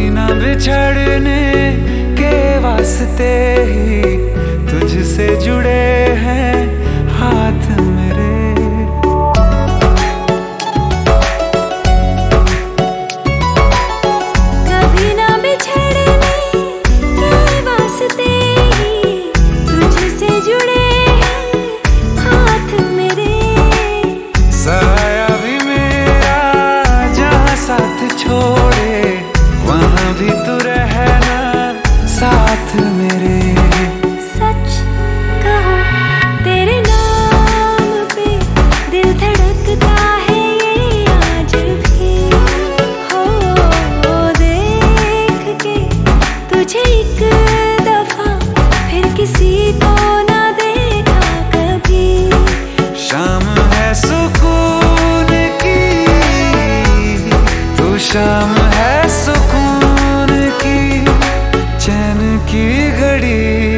कभी ना बिछड़ने के वास्ते ही तुझसे जुड़े हैं। शाम है सुकून की चैन की घड़ी।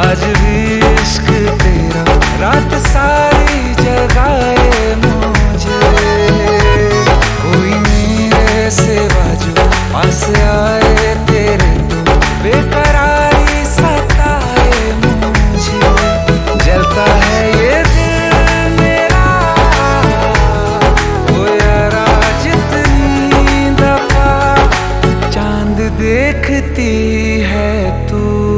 आज भी इश्क तेरा, रात सारी जगाए मुझे। कोई मेरे सिवा जो पास आए तेरे तो बेकरारी सताए मुझे। जलता है ये दिल मेरा यारा जितनी दफ़ा चाँद देखती है तू।